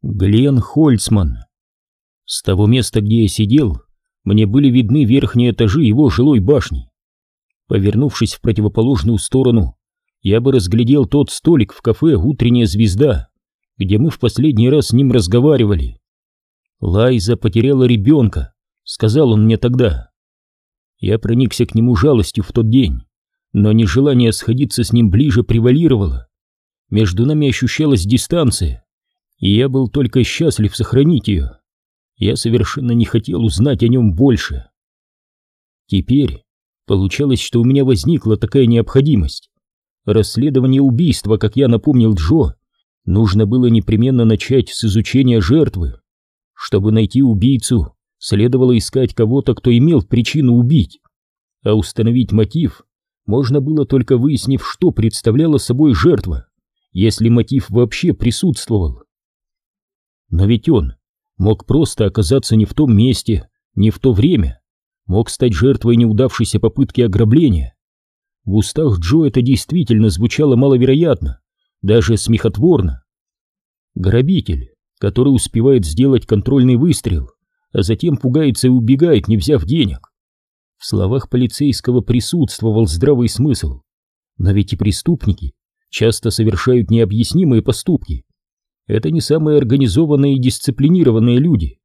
Глен Хольцман. С того места, где я сидел, мне были видны верхние этажи его жилой башни. Повернувшись в противоположную сторону, я бы разглядел тот столик в кафе «Утренняя звезда», где мы в последний раз с ним разговаривали. «Лайза потеряла ребенка», — сказал он мне тогда. Я проникся к нему жалостью в тот день, но нежелание сходиться с ним ближе превалировало. Между нами ощущалась дистанция, и я был только счастлив сохранить ее. Я совершенно не хотел узнать о нем больше. Теперь получалось, что у меня возникла такая необходимость. Расследование убийства, как я напомнил Джо, нужно было непременно начать с изучения жертвы. Чтобы найти убийцу, следовало искать кого-то, кто имел причину убить. А установить мотив можно было только выяснив, что представляла собой жертва, если мотив вообще присутствовал. Но ведь он мог просто оказаться не в том месте, не в то время, мог стать жертвой неудавшейся попытки ограбления. В устах Джо это действительно звучало маловероятно, даже смехотворно. Грабитель, который успевает сделать контрольный выстрел, а затем пугается и убегает, не взяв денег. В словах полицейского присутствовал здравый смысл, но ведь и преступники часто совершают необъяснимые поступки, это не самые организованные и дисциплинированные люди.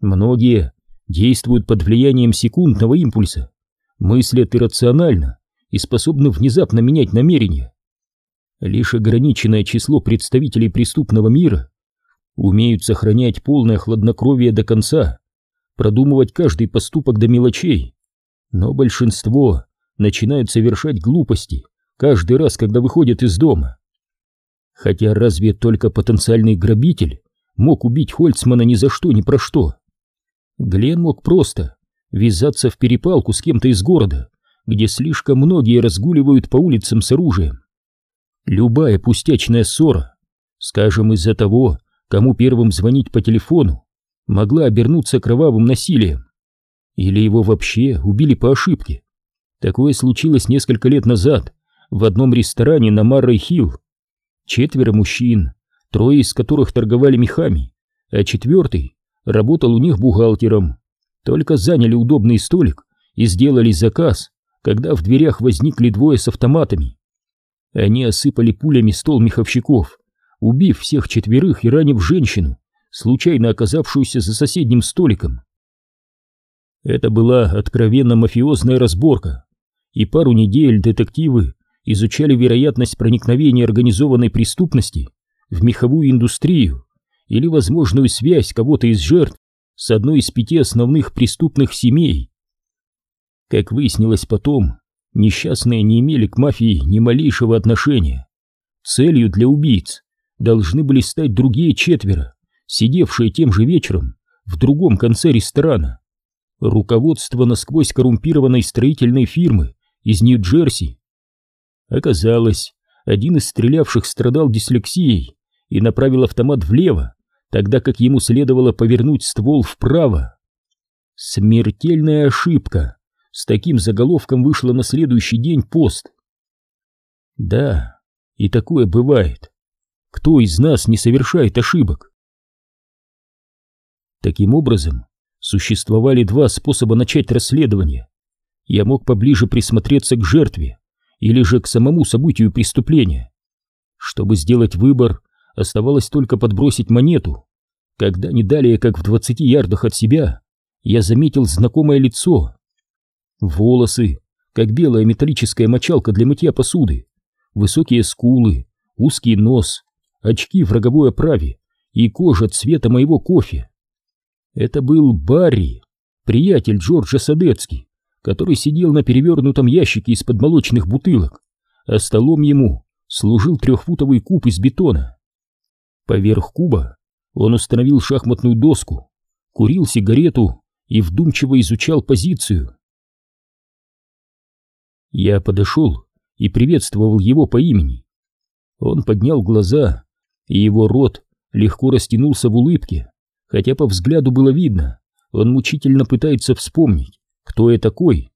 Многие действуют под влиянием секундного импульса, мыслят иррационально и способны внезапно менять намерения. Лишь ограниченное число представителей преступного мира умеют сохранять полное хладнокровие до конца, продумывать каждый поступок до мелочей. Но большинство начинают совершать глупости каждый раз, когда выходят из дома. Хотя разве только потенциальный грабитель мог убить Хольцмана ни за что, ни про что? Глен мог просто ввязаться в перепалку с кем-то из города, где слишком многие разгуливают по улицам с оружием. Любая пустячная ссора, скажем, из-за того, кому первым звонить по телефону, могла обернуться кровавым насилием. Или его вообще убили по ошибке. Такое случилось несколько лет назад в одном ресторане на Маррой-Хилл. Четверо мужчин, трое из которых торговали мехами, а четвертый работал у них бухгалтером. Только заняли удобный столик и сделали заказ, когда в дверях возникли двое с автоматами. Они осыпали пулями стол меховщиков, убив всех четверых и ранив женщину, случайно оказавшуюся за соседним столиком. Это была откровенно мафиозная разборка, и пару недель детективы изучали вероятность проникновения организованной преступности в меховую индустрию или возможную связь кого-то из жертв с одной из пяти основных преступных семей. Как выяснилось потом, несчастные не имели к мафии ни малейшего отношения. Целью для убийц должны были стать другие четверо, сидевшие тем же вечером в другом конце ресторана. Руководство насквозь коррумпированной строительной фирмы из Нью-Джерси Оказалось, один из стрелявших страдал дислексией и направил автомат влево, тогда как ему следовало повернуть ствол вправо. Смертельная ошибка. С таким заголовком вышла на следующий день пост. Да, и такое бывает. Кто из нас не совершает ошибок? Таким образом, существовали два способа начать расследование. Я мог поближе присмотреться к жертве, или же к самому событию преступления. Чтобы сделать выбор, оставалось только подбросить монету. Когда не далее, как в двадцати ярдах от себя, я заметил знакомое лицо. Волосы, как белая металлическая мочалка для мытья посуды, высокие скулы, узкий нос, очки в роговой оправе и кожа цвета моего кофе. Это был Барри, приятель Джорджа Садецки, который сидел на перевернутом ящике из-под молочных бутылок, а столом ему служил трехфутовый куб из бетона. Поверх куба он установил шахматную доску, курил сигарету и вдумчиво изучал позицию. Я подошел и приветствовал его по имени. Он поднял глаза, и его рот легко растянулся в улыбке, хотя по взгляду было видно, он мучительно пытается вспомнить, кто я такой.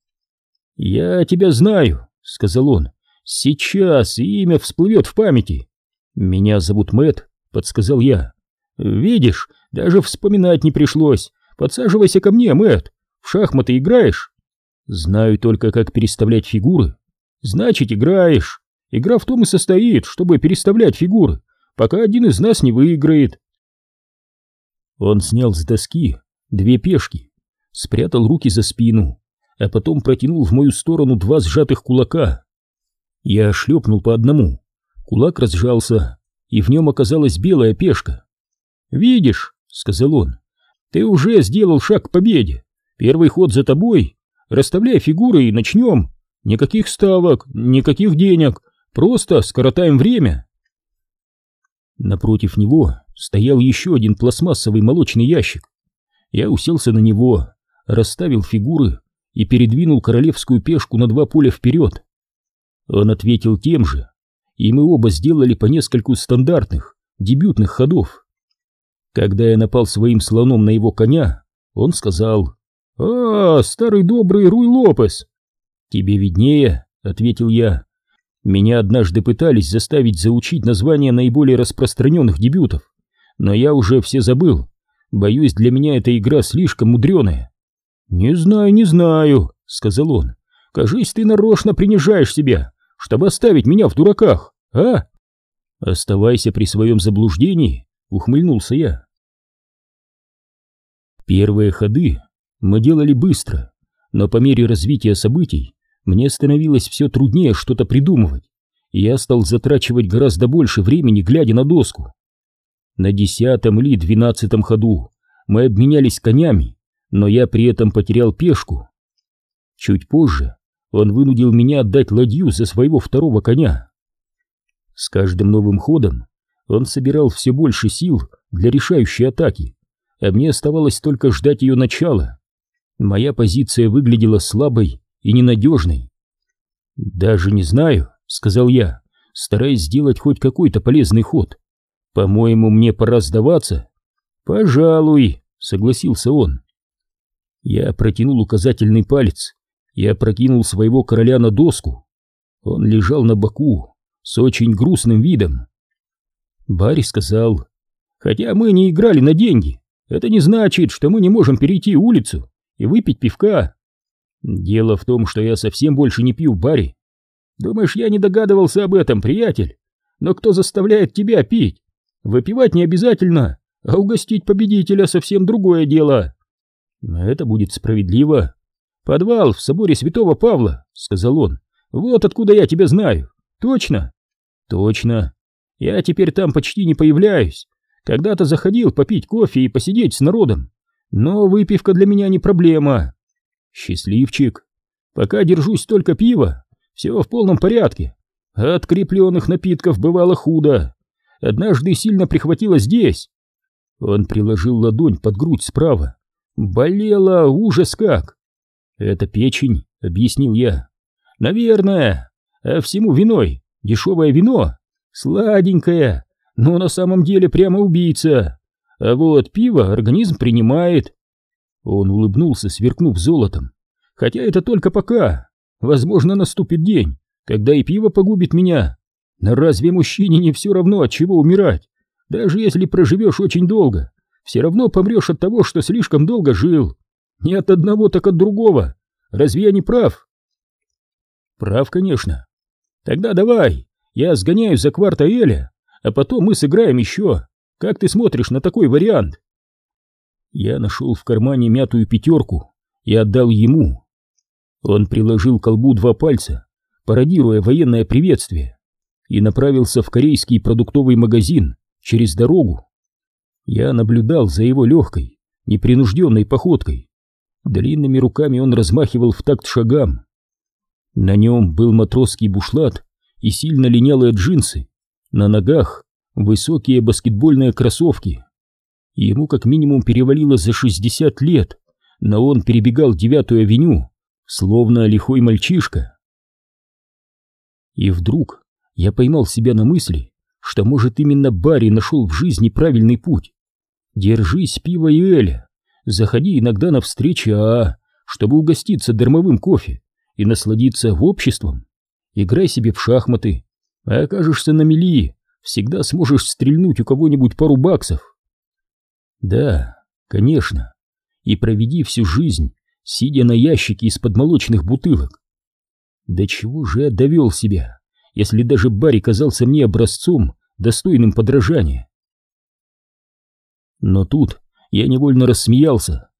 «Я тебя знаю», — сказал он. «Сейчас имя всплывет в памяти». «Меня зовут Мэт, подсказал я. Видишь, даже вспоминать не пришлось. Подсаживайся ко мне, Мэтт. В шахматы играешь? Знаю только, как переставлять фигуры. Значит, играешь. Игра в том и состоит, чтобы переставлять фигуры, пока один из нас не выиграет. Он снял с доски две пешки, спрятал руки за спину, а потом протянул в мою сторону два сжатых кулака. Я шлепнул по одному. Кулак разжался, и в нем оказалась белая пешка. «Видишь», — сказал он, — «ты уже сделал шаг к победе. Первый ход за тобой. Расставляй фигуры и начнем. Никаких ставок, никаких денег, просто скоротаем время». Напротив него стоял еще один пластмассовый молочный ящик. Я уселся на него, расставил фигуры и передвинул королевскую пешку на два поля вперед. Он ответил тем же, и мы оба сделали по нескольку стандартных, дебютных ходов. Когда я напал своим слоном на его коня, он сказал «А, старый добрый Руй Лопес!» «Тебе виднее», — ответил я. «Меня однажды пытались заставить заучить названия наиболее распространенных дебютов, но я уже все забыл. Боюсь, для меня эта игра слишком мудреная». «Не знаю, не знаю», — сказал он. «Кажись, ты нарочно принижаешь себя, чтобы оставить меня в дураках, а?» «Оставайся при своем заблуждении», — ухмыльнулся я. Первые ходы мы делали быстро, но по мере развития событий мне становилось все труднее что-то придумывать, и я стал затрачивать гораздо больше времени, глядя на доску. На десятом или двенадцатом ходу мы обменялись конями, но я при этом потерял пешку. Чуть позже он вынудил меня отдать ладью за своего второго коня. С каждым новым ходом он собирал все больше сил для решающей атаки, а мне оставалось только ждать ее начала. Моя позиция выглядела слабой и ненадежной. «Даже не знаю», — сказал я, стараясь сделать хоть какой-то полезный ход. «По-моему, мне пора сдаваться». «Пожалуй», — согласился он. Я протянул указательный палец и опрокинул своего короля на доску. Он лежал на боку с очень грустным видом. Барри сказал, «Хотя мы не играли на деньги, это не значит, что мы не можем перейти улицу и выпить пивка. Дело в том, что я совсем больше не пью баре. Думаешь, я не догадывался об этом, приятель? Но кто заставляет тебя пить? Выпивать не обязательно, а угостить победителя совсем другое дело». «Это будет справедливо», «Подвал в соборе святого Павла», — сказал он. «Вот откуда я тебя знаю. Точно?» «Точно. Я теперь там почти не появляюсь. Когда-то заходил попить кофе и посидеть с народом. Но выпивка для меня не проблема. Счастливчик. Пока держусь только пива, все в полном порядке. От крепленных напитков бывало худо. Однажды сильно прихватило здесь». Он приложил ладонь под грудь справа. Болело ужас как. «Это печень», — объяснил я. «Наверное. А всему виной. Дешевое вино. Сладенькое, но на самом деле прямо убийца. А вот пиво организм принимает». Он улыбнулся, сверкнув золотом. «Хотя это только пока. Возможно, наступит день, когда и пиво погубит меня. Но разве мужчине не все равно, от чего умирать? Даже если проживешь очень долго, все равно помрешь от того, что слишком долго жил. Не от одного, так от другого. Разве я не прав? Прав, конечно. Тогда давай, я сгоняю за кварта Эля, а потом мы сыграем еще. Как ты смотришь на такой вариант? Я нашел в кармане мятую пятерку и отдал ему. Он приложил к колбу два пальца, пародируя военное приветствие, и направился в корейский продуктовый магазин через дорогу. Я наблюдал за его легкой, непринужденной походкой. Длинными руками он размахивал в такт шагам. На нем был матросский бушлат и сильно линялые джинсы. На ногах высокие баскетбольные кроссовки. Ему как минимум перевалило за 60 лет, но он перебегал девятую авеню, словно лихой мальчишка. И вдруг я поймал себя на мысли, что, может, именно Барри нашел в жизни правильный путь. Держись пива и эля, Заходи иногда на встречи АА, чтобы угоститься дармовым кофе и насладиться обществом. Играй себе в шахматы, а окажешься на мели, всегда сможешь стрельнуть у кого-нибудь пару баксов. Да, конечно. И проведи всю жизнь, сидя на ящике из-под молочных бутылок. Да чего же я довел себя, если даже Барри казался мне образцом, достойным подражания? Но тут я невольно рассмеялся,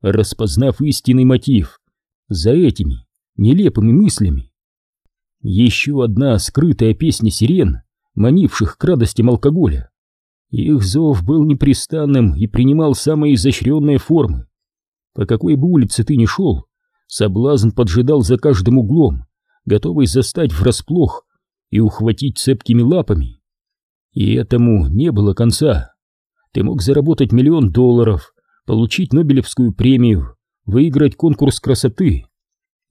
распознав истинный мотив за этими нелепыми мыслями. Еще одна скрытая песня сирен, манивших к радостям алкоголя. Их зов был непрестанным и принимал самые изощренные формы. По какой бы улице ты ни шел, соблазн поджидал за каждым углом, готовый застать врасплох и ухватить цепкими лапами. И этому не было конца. Ты мог заработать миллион долларов, получить Нобелевскую премию, выиграть конкурс красоты.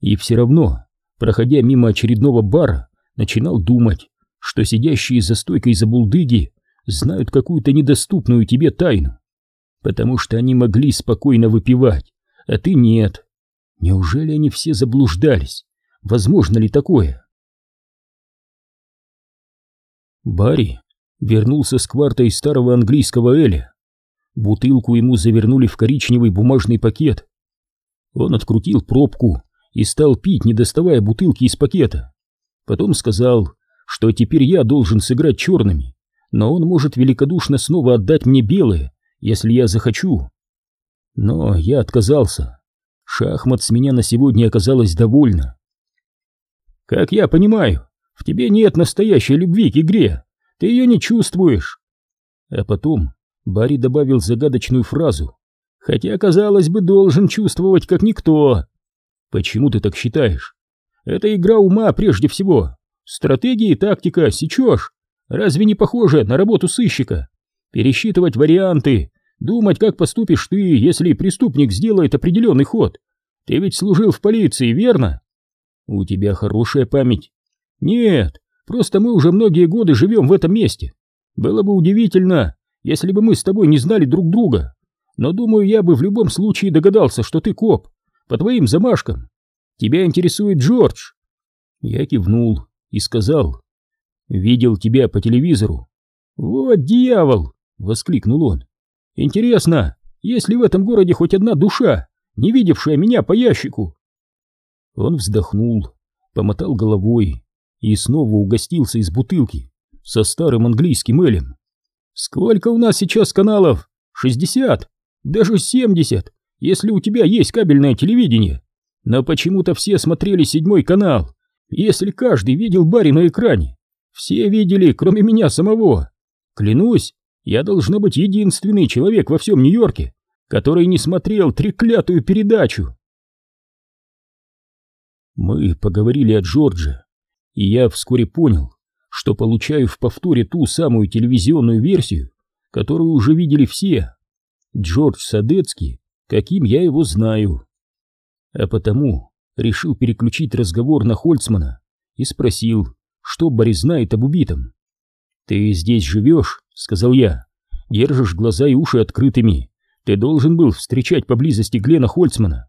И все равно, проходя мимо очередного бара, начинал думать, что сидящие за стойкой за булдыги знают какую-то недоступную тебе тайну, потому что они могли спокойно выпивать, а ты нет. Неужели они все заблуждались? Возможно ли такое? Барри вернулся с квартой старого английского Эля. Бутылку ему завернули в коричневый бумажный пакет. Он открутил пробку и стал пить, не доставая бутылки из пакета. Потом сказал, что теперь я должен сыграть черными, но он может великодушно снова отдать мне белые, если я захочу. Но я отказался. Шахмат с меня на сегодня оказалось довольно. Как я понимаю, в тебе нет настоящей любви к игре. Ты ее не чувствуешь. А потом Барри добавил загадочную фразу. Хотя, казалось бы, должен чувствовать как никто. Почему ты так считаешь? Это игра ума прежде всего. Стратегия и тактика, сечешь. Разве не похоже на работу сыщика? Пересчитывать варианты, думать, как поступишь ты, если преступник сделает определенный ход. Ты ведь служил в полиции, верно? У тебя хорошая память. Нет, просто мы уже многие годы живем в этом месте. Было бы удивительно, если бы мы с тобой не знали друг друга. Но думаю, я бы в любом случае догадался, что ты коп, по твоим замашкам. Тебя интересует Джордж. Я кивнул и сказал, «Видел тебя по телевизору». «Вот дьявол!» — воскликнул он. «Интересно, есть ли в этом городе хоть одна душа, не видевшая меня по ящику?» Он вздохнул, помотал головой и снова угостился из бутылки со старым английским элем. «Сколько у нас сейчас каналов? Шестьдесят? Даже семьдесят, если у тебя есть кабельное телевидение. Но почему-то все смотрели седьмой канал, если каждый видел Барри на экране. Все видели, кроме меня самого. Клянусь, я должно быть единственный человек во всем Нью-Йорке, который не смотрел треклятую передачу. Мы поговорили о Джордже, и я вскоре понял, что получаю в повторе ту самую телевизионную версию, которую уже видели все. Джордж Садецкий, каким я его знаю. А потому решил переключить разговор на Хольцмана и спросил, что Борис знает об убитом. «Ты здесь живешь?» — сказал я. «Держишь глаза и уши открытыми. Ты должен был встречать поблизости Глена Хольцмана».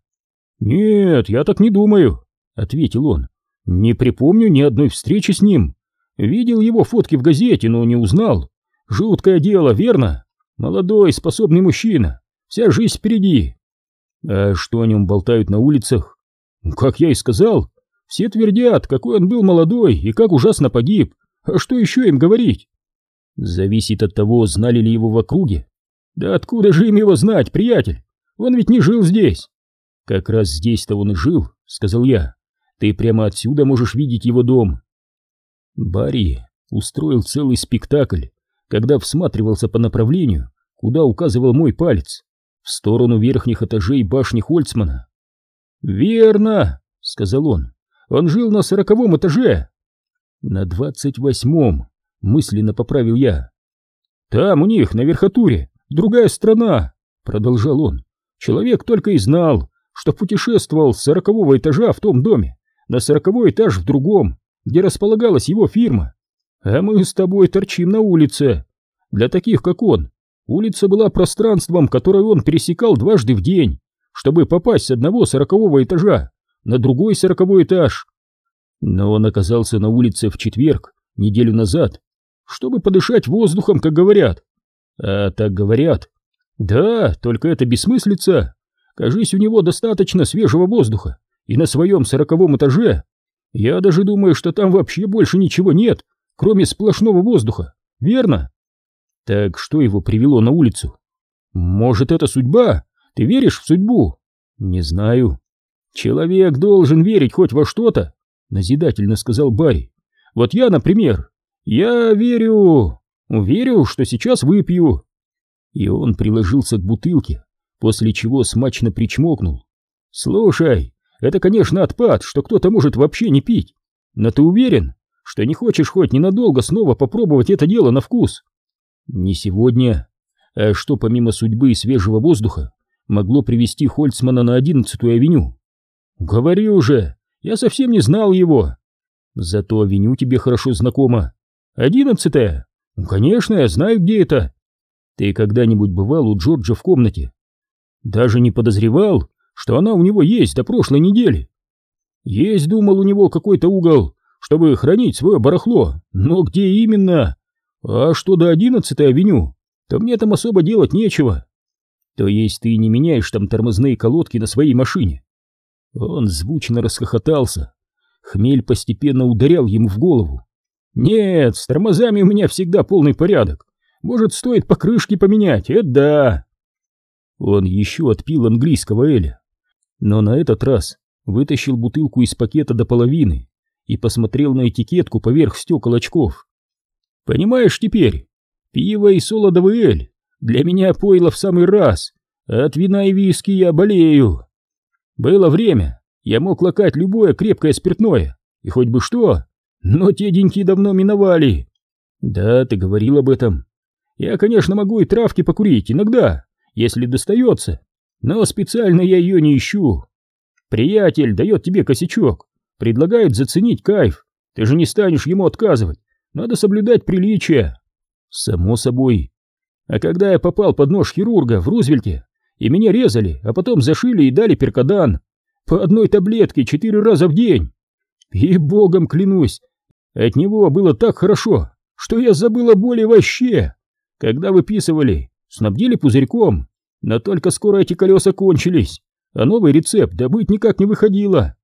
«Нет, я так не думаю», — ответил он. «Не припомню ни одной встречи с ним. Видел его фотки в газете, но не узнал. Жуткое дело, верно? Молодой, способный мужчина. Вся жизнь впереди». «А что о нем болтают на улицах?» «Как я и сказал, все твердят, какой он был молодой и как ужасно погиб. А что еще им говорить? Зависит от того, знали ли его в округе. Да откуда же им его знать, приятель? Он ведь не жил здесь. Как раз здесь-то он и жил, сказал я. Ты прямо отсюда можешь видеть его дом. Барри устроил целый спектакль, когда всматривался по направлению, куда указывал мой палец, в сторону верхних этажей башни Хольцмана. «Верно», — сказал он, он жил на сороковом этаже. На двадцать восьмом, мысленно поправил я. Там у них, на верхотуре, другая страна, продолжал он. Человек только и знал, что путешествовал с сорокового этажа в том доме, на сороковой этаж в другом, где располагалась его фирма. А мы с тобой торчим на улице. Для таких, как он, улица была пространством, которое он пересекал дважды в день, чтобы попасть с одного сорокового этажа на другой сороковой этаж. Но он оказался на улице в четверг, неделю назад, чтобы подышать воздухом, как говорят. А так говорят. Да, только это бессмыслица. Кажись, у него достаточно свежего воздуха, и на своем сороковом этаже. Я даже думаю, что там вообще больше ничего нет, кроме сплошного воздуха, верно? Так что его привело на улицу? Может, это судьба? Ты веришь в судьбу? Не знаю. Человек должен верить хоть во что-то, назидательно сказал Барри. Вот я, например, я верю, верю, что сейчас выпью. И он приложился к бутылке, после чего смачно причмокнул. Слушай, это, конечно, отпад, что кто-то может вообще не пить. Но ты уверен, что не хочешь хоть ненадолго снова попробовать это дело на вкус? Не сегодня. А что помимо судьбы и свежего воздуха могло привести Хольцмана на одиннадцатую авеню? Говори уже, я совсем не знал его. Зато авеню тебе хорошо знакома. Одиннадцатая? Ну, конечно, я знаю, где это. Ты когда-нибудь бывал у Джорджа в комнате? Даже не подозревал, что она у него есть до прошлой недели. Есть, думал, у него какой-то угол, чтобы хранить свое барахло, но где именно? А что до одиннадцатой авеню, то мне там особо делать нечего. То есть ты не меняешь там тормозные колодки на своей машине? Он звучно расхохотался. Хмель постепенно ударял ему в голову. Нет, с тормозами у меня всегда полный порядок. Может, стоит покрышки поменять, это да. Он еще отпил английского эля, но на этот раз вытащил бутылку из пакета до половины и посмотрел на этикетку поверх стекол очков. Понимаешь теперь, пиво и солодовый эль для меня пойло в самый раз, а от вина и виски я болею. Было время, я мог лакать любое крепкое спиртное, и хоть бы что, но те деньки давно миновали. Да, ты говорил об этом. Я, конечно, могу и травки покурить иногда, если достается, но специально я ее не ищу. Приятель дает тебе косячок, предлагает заценить кайф, ты же не станешь ему отказывать, надо соблюдать приличия. Само собой. А когда я попал под нож хирурга в Рузвельте, и меня резали, а потом зашили и дали перкодан, по одной таблетке четыре раза в день. И богом клянусь, от него было так хорошо, что я забыл о боли вообще. Когда выписывали, снабдили пузырьком, но только скоро эти колеса кончились, а новый рецепт добыть никак не выходило.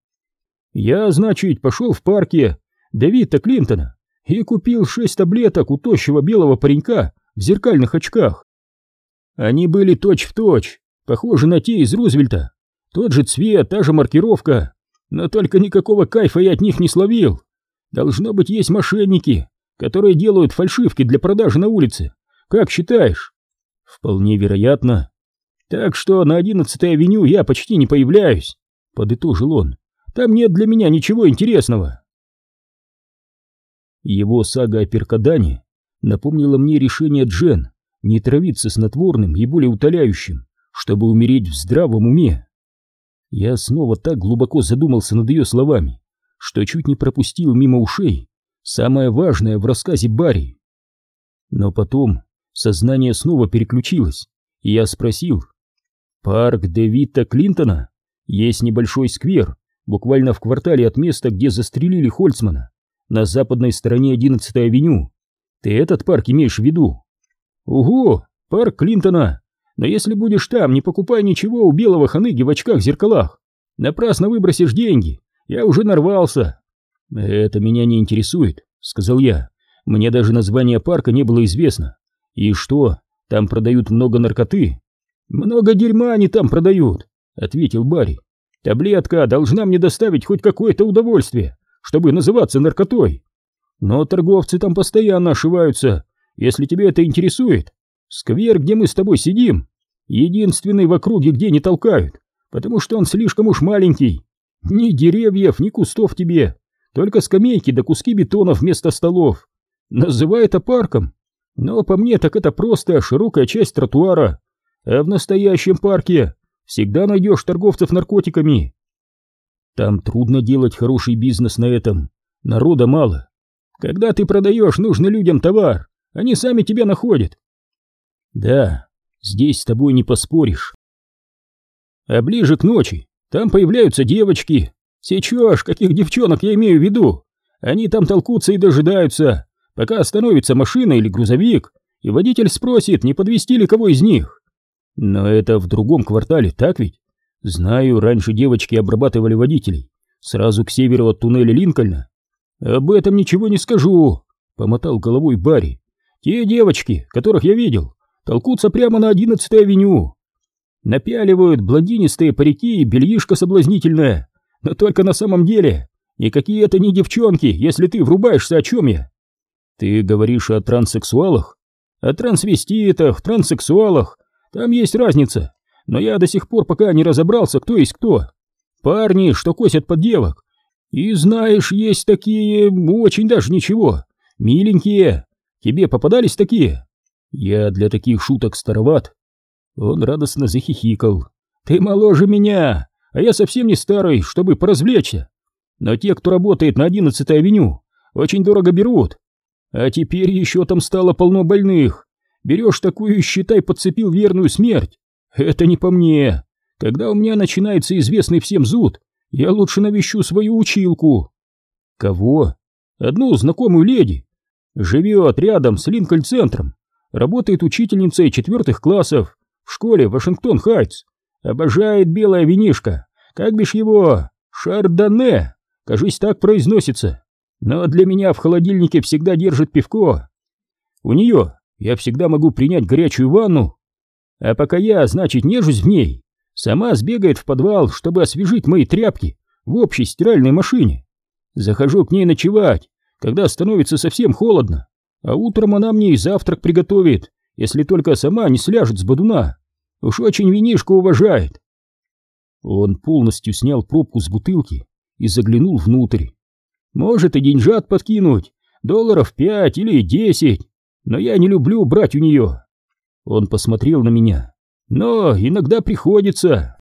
Я, значит, пошел в парке Давида Клинтона и купил шесть таблеток у тощего белого паренька в зеркальных очках. Они были точь-в-точь, точь, похожи на те из Рузвельта. Тот же цвет, та же маркировка, но только никакого кайфа я от них не словил. Должно быть, есть мошенники, которые делают фальшивки для продажи на улице. Как считаешь? Вполне вероятно. Так что на 11-й авеню я почти не появляюсь, подытожил он. Там нет для меня ничего интересного. Его сага о Перкадане напомнила мне решение Джен не травиться снотворным и более утоляющим, чтобы умереть в здравом уме. Я снова так глубоко задумался над ее словами, что чуть не пропустил мимо ушей самое важное в рассказе Барри. Но потом сознание снова переключилось, и я спросил. «Парк Дэвида Клинтона? Есть небольшой сквер, буквально в квартале от места, где застрелили Хольцмана, на западной стороне 11-й авеню. Ты этот парк имеешь в виду?» «Угу, парк Клинтона. Но если будешь там, не покупай ничего у белого ханыги в очках-зеркалах. Напрасно выбросишь деньги. Я уже нарвался». «Это меня не интересует», — сказал я. «Мне даже название парка не было известно. «И что, там продают много наркоты?» «Много дерьма они там продают», — ответил Барри. «Таблетка должна мне доставить хоть какое-то удовольствие, чтобы называться наркотой. Но торговцы там постоянно ошиваются, если тебе это интересует. Сквер, где мы с тобой сидим, единственный в округе, где не толкают, потому что он слишком уж маленький. Ни деревьев, ни кустов тебе, только скамейки да куски бетона вместо столов. Называй это парком, но по мне так это просто широкая часть тротуара. А в настоящем парке всегда найдешь торговцев наркотиками. Там трудно делать хороший бизнес на этом. Народа мало. Когда ты продаешь нужный людям товар, они сами тебя находят. Да, здесь с тобой не поспоришь. А ближе к ночи там появляются девочки. Сечешь, каких девчонок я имею в виду? Они там толкутся и дожидаются, пока остановится машина или грузовик, и водитель спросит, не подвести ли кого из них. Но это в другом квартале, так ведь? Знаю, раньше девочки обрабатывали водителей. Сразу к северу от туннеля Линкольна. Об этом ничего не скажу, помотал головой Барри. Те девочки, которых я видел, толкутся прямо на 11-й авеню. Напяливают блондинистые парики и бельишко соблазнительное. Но только на самом деле никакие это не девчонки, если ты врубаешься, о чем я. Ты говоришь о транссексуалах? О трансвеститах, транссексуалах. Там есть разница. Но я до сих пор пока не разобрался, кто есть кто. Парни, что косят под девок. И знаешь, есть такие, очень даже ничего, миленькие. Тебе попадались такие? Я для таких шуток староват. Он радостно захихикал. Ты моложе меня, а я совсем не старый, чтобы поразвлечься. Но те, кто работает на 11-й авеню, очень дорого берут. А теперь еще там стало полно больных. Берешь такую, считай, подцепил верную смерть. Это не по мне. Когда у меня начинается известный всем зуд, я лучше навещу свою училку. Кого? Одну знакомую леди. Живет рядом с Линкольн-центром. Работает учительницей четвертых классов в школе Вашингтон-Хайтс. Обожает белое винишко. Как бишь его? Шардоне. Кажись, так произносится. Но для меня в холодильнике всегда держит пивко. У нее я всегда могу принять горячую ванну. А пока я, значит, нежусь в ней, сама сбегает в подвал, чтобы освежить мои тряпки в общей стиральной машине. Захожу к ней ночевать, когда становится совсем холодно, а утром она мне и завтрак приготовит, если только сама не сляжет с бодуна. Уж очень винишко уважает. Он полностью снял пробку с бутылки и заглянул внутрь. Может и деньжат подкинуть, долларов пять или десять, но я не люблю брать у нее. Он посмотрел на меня. Но иногда приходится.